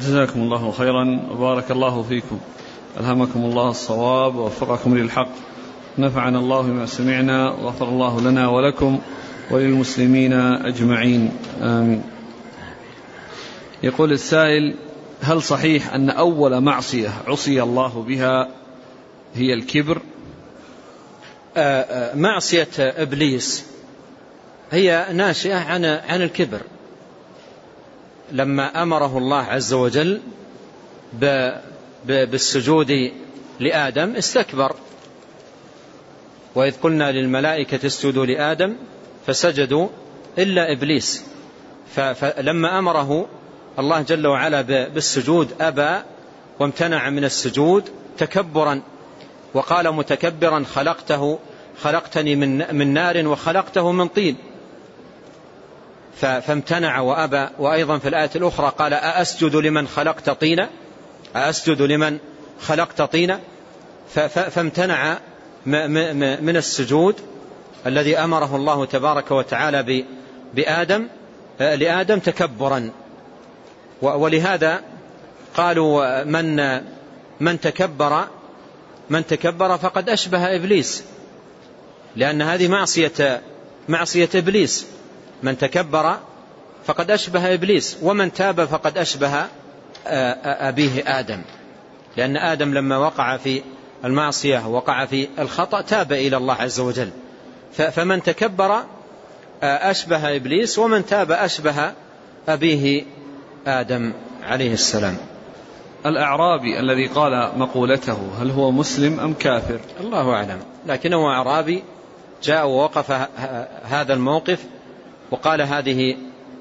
جزاكم الله خيرا وبارك الله فيكم. ألهمكم الله الصواب ووفقكم للحق. نفعنا الله بما سمعنا وغفر الله لنا ولكم وللمسلمين أجمعين. آمين. يقول السائل هل صحيح أن أول معصية عصي الله بها هي الكبر؟ آه، آه، معصية إبليس هي ناشئة عن عن الكبر. لما أمره الله عز وجل بالسجود لآدم استكبر. وإذ قلنا للملائكة اسجدوا لآدم فسجدوا إلا إبليس. فلما أمره الله جل وعلا بالسجود أبى وامتنع من السجود تكبرا. وقال متكبرا خلقته خلقتني من, من نار وخلقته من طين. فامتنع وأبى. وأيضا في الآية الأخرى قال أأسجد لمن خلقت طينا؟ أأسجد لمن خلقت طينا؟ فامتنع من السجود الذي أمره الله تبارك وتعالى بآدم لآدم تكبرا. ولهذا قالوا من من تكبر من تكبر فقد أشبه إبليس لأن هذه معصية معصية إبليس. من تكبر فقد أشبه إبليس ومن تاب فقد أشبه أبيه آدم. لأن آدم لما وقع في المعصية وقع في الخطأ تاب إلى الله عز وجل. فمن تكبر أشبه إبليس ومن تاب أشبه أبيه آدم عليه السلام. الأعرابي الذي قال مقولته هل هو مسلم أم كافر؟ الله أعلم. لكنه أعرابي جاء ووقف هذا الموقف وقال هذه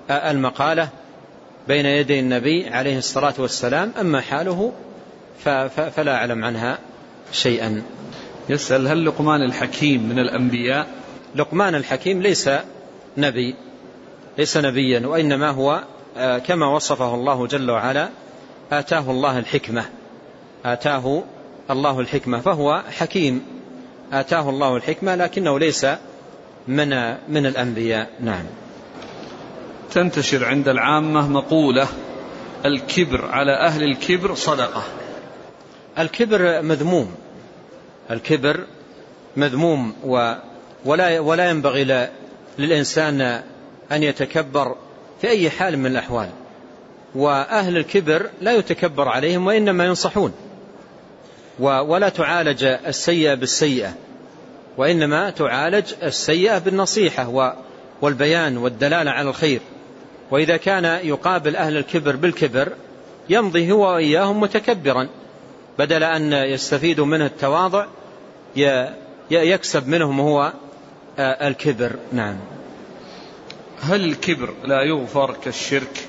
المقالة بين يدي النبي عليه الصلاة والسلام أما حاله فلا أعلم عنها شيئا. يسأل هل لقمان الحكيم من الأنبياء؟ لقمان الحكيم ليس نبي ليس نبيا وإنما هو آه، كما وصفه الله جل وعلا آتاه الله الحكمة آتاه الله الحكمة فهو حكيم آتاه الله الحكمة لكنه ليس من من الأنبياء؟ نعم. تنتشر عند العامة مقولة الكبر على أهل الكبر صدقة. الكبر مذموم. الكبر مذموم ولا ولا ينبغي للإنسان أن يتكبر في أي حال من الأحوال. وأهل الكبر لا يتكبر عليهم وإنما ينصحون. ولا تعالج السيئة بالسيئة. وإنما تعالج السيئة بالنصيحة والبيان والدلالة على الخير. وإذا كان يقابل أهل الكبر بالكبر يمضي هو وإياهم متكبرا بدل أن يستفيدوا منه التواضع يكسب منهم هو الكبر. نعم. هل الكبر لا يغفر كالشرك؟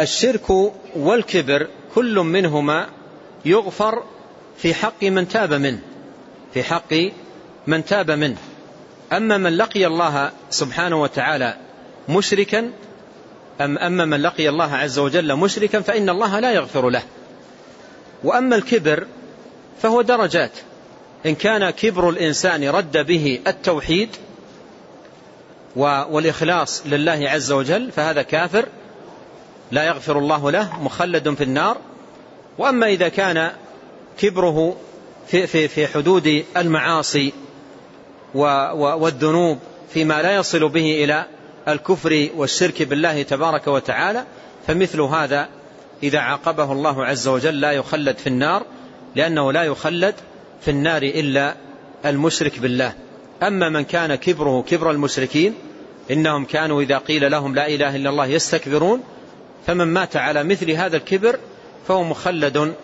الشرك والكبر كل منهما يغفر في حق من تاب منه. في حق من تاب منه. أما من لقي الله سبحانه وتعالى مشركا أم أما من لقي الله عز وجل مشركا فإن الله لا يغفر له. وأما الكبر فهو درجات. إن كان كبر الإنسان رد به التوحيد والإخلاص لله عز وجل فهذا كافر لا يغفر الله له مخلد في النار. وأما إذا كان كبره في, في, في حدود المعاصي والذنوب فيما لا يصل به إلى الكفر والشرك بالله تبارك وتعالى فمثل هذا إذا عاقبه الله عز وجل لا يخلد في النار لأنه لا يخلد في النار إلا المشرك بالله. أما من كان كبره كبر المشركين إنهم كانوا إذا قيل لهم لا إله إلا الله يستكبرون فمن مات على مثل هذا الكبر فهو مخلد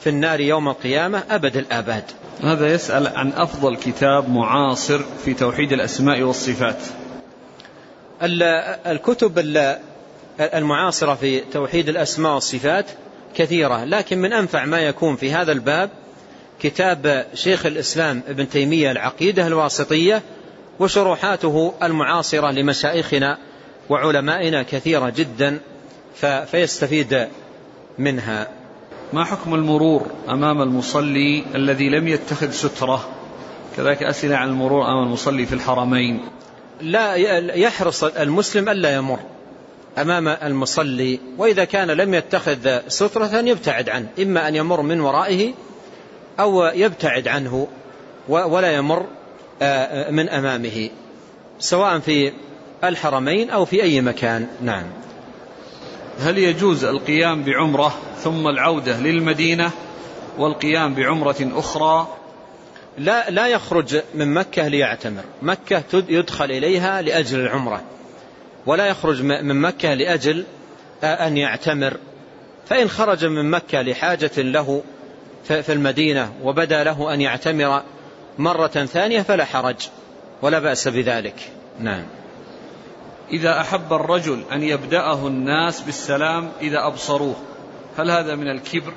في النار يوم القيامة أبد الآباد. هذا يسأل عن أفضل كتاب معاصر في توحيد الأسماء والصفات. الكتب المعاصرة في توحيد الأسماء والصفات كثيرة لكن من أنفع ما يكون في هذا الباب كتاب شيخ الإسلام ابن تيمية العقيدة الواسطية وشروحاته المعاصرة لمشايخنا وعلمائنا كثيرة جدا فيستفيد منها. ما حكم المرور أمام المصلي الذي لم يتخذ سترة؟ كذلك أسئلة عن المرور أمام المصلي في الحرمين. لا يحرص المسلم ألا يمر أمام المصلي وإذا كان لم يتخذ سترة يبتعد عنه إما أن يمر من ورائه أو يبتعد عنه ولا يمر من أمامه سواء في الحرمين أو في أي مكان. نعم. هل يجوز القيام بعمرة ثم العودة للمدينة والقيام بعمرة أخرى؟ لا, لا يخرج من مكة ليعتمر. مكة يدخل إليها لأجل العمرة. ولا يخرج من مكة لأجل أن يعتمر. فإن خرج من مكة لحاجة له في المدينة وبدأ له أن يعتمر مرة ثانية فلا حرج ولا بأس بذلك. نعم. إذا أحب الرجل أن يبدأه الناس بالسلام إذا أبصروه هل هذا من الكبر؟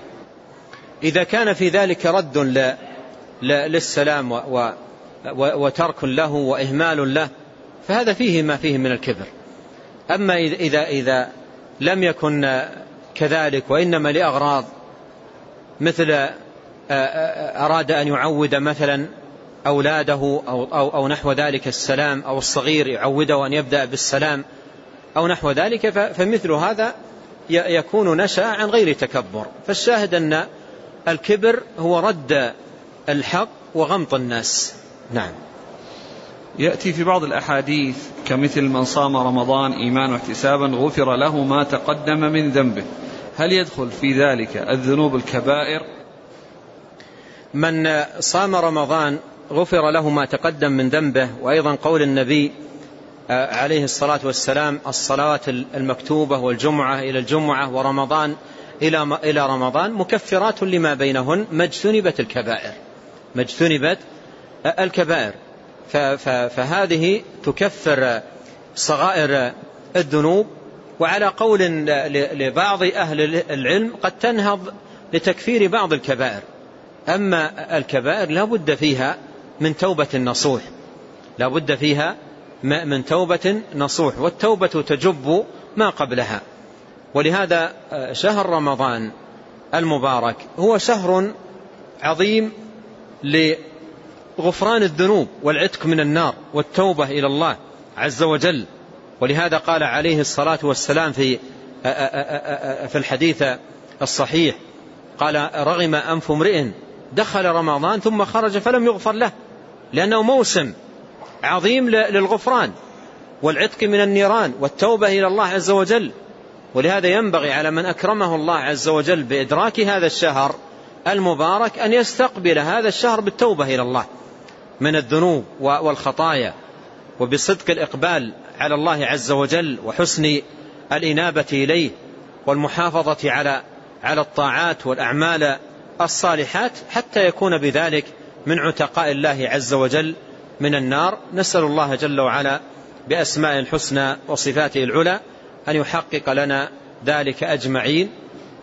إذا كان في ذلك رد للسلام وترك له وإهمال له فهذا فيه ما فيه من الكبر. أما إذا, إذا لم يكن كذلك وإنما لأغراض مثل أراد أن يعود مثلا أولاده أو, أو, أو نحو ذلك السلام أو الصغير يعوده أن يبدأ بالسلام أو نحو ذلك فمثل هذا يكون نشأ عن غير تكبر. فالشاهد أن الكبر هو رد الحق وغمط الناس. نعم. يأتي في بعض الأحاديث كمثل من صام رمضان إيمان واحتسابا غفر له ما تقدم من ذنبه. هل يدخل في ذلك الذنوب الكبائر؟ من صام رمضان غفر له ما تقدم من ذنبه وأيضا قول النبي آه، عليه الصلاة والسلام الصلوات المكتوبة والجمعة إلى الجمعة ورمضان إلى إلى رمضان مكفرات لما بينهن ما اجتنبت الكبائر ما اجتنبت الكبائر. فهذه تكفر صغائر الذنوب وعلى قول لبعض أهل العلم قد تنهض لتكفير بعض الكبائر. أما الكبائر لا بد فيها من توبة نصوح لا بد فيها من توبة نصوح والتوبة تجب ما قبلها. ولهذا آه، شهر رمضان المبارك هو شهر عظيم لغفران الذنوب والعتق من النار والتوبة إلى الله عز وجل. ولهذا قال عليه الصلاة والسلام في آه، آه، في الحديث الصحيح قال رغم أنف امرئ دخل رمضان ثم خرج فلم يغفر له. لأنه موسم عظيم للغفران والعتق من النيران والتوبة إلى الله عز وجل. ولهذا ينبغي على من أكرمه الله عز وجل بإدراك هذا الشهر المبارك أن يستقبل هذا الشهر بالتوبة إلى الله من الذنوب والخطايا وبصدق الإقبال على الله عز وجل وحسن الإنابة إليه والمحافظة على على الطاعات والأعمال الصالحات حتى يكون بذلك من عتقاء الله عز وجل من النار. نسأل الله جل وعلا بأسماء الحسنى وصفاته العلى أن يحقق لنا ذلك أجمعين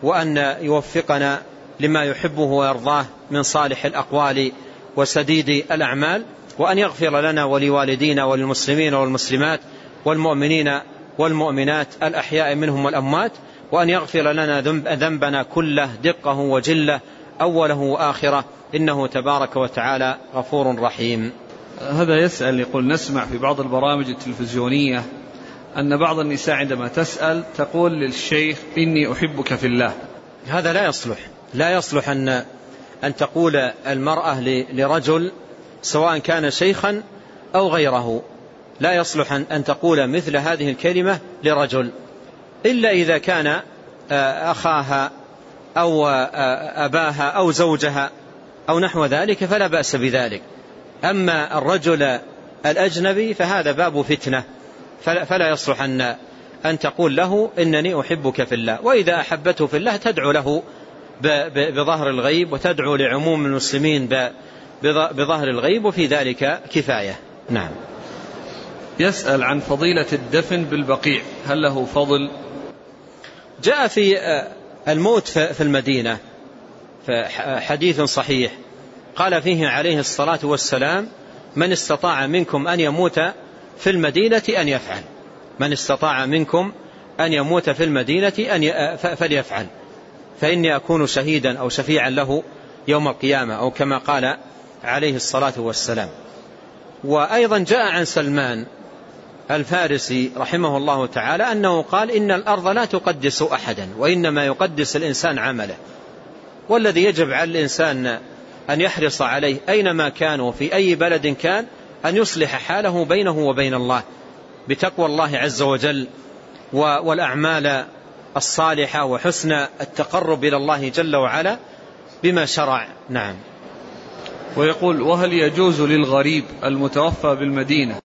وأن يوفقنا لما يحبه ويرضاه من صالح الأقوال وسديد الأعمال وأن يغفر لنا ولوالدينا وللمسلمين والمسلمات والمؤمنين والمؤمنات الأحياء منهم والأموات وأن يغفر لنا ذنبنا كله دقه وجله أوله وآخره. إنه تبارك وتعالى غفور رحيم. هذا يسأل يقول نسمع في بعض البرامج التلفزيونية أن بعض النساء عندما تسأل تقول للشيخ إني أحبك في الله. هذا لا يصلح. لا يصلح أن أن تقول المرأة لرجل سواء كان شيخا أو غيره. لا يصلح أن تقول مثل هذه الكلمة لرجل. إلا إذا كان آه، أخاها أو آه، أباها أو زوجها أو نحو ذلك فلا بأس بذلك. أما الرجل الأجنبي فهذا باب فتنة فلا يصلح أن أن تقول له إنني أحبك في الله وإذا أحبته في الله تدعو له بظهر الغيب وتدعو لعموم المسلمين بظهر الغيب وفي ذلك كفاية. نعم. يسأل عن فضيلة الدفن بالبقيع هل له فضل؟ جاء في آه، الموت في المدينة حديث صحيح. قال فيه عليه الصلاة والسلام من استطاع منكم أن يموت في المدينة أن يفعل. من استطاع منكم أن يموت في المدينة أن فليفعل. فإني أكون شهيدا أو شفيعا له يوم القيامة أو كما قال عليه الصلاة والسلام. وأيضا جاء عن سلمان الفارسي رحمه الله تعالى أنه قال إن الأرض لا تقدس أحدا وإنما يقدس الإنسان عمله. والذي يجب على الإنسان أن يحرص عليه أينما كان وفي أي بلد كان أن يصلح حاله بينه وبين الله بتقوى الله عز وجل والأعمال الصالحة وحسن التقرب إلى الله جل وعلا بما شرع. نعم. ويقول وهل يجوز للغريب المتوفى بالمدينة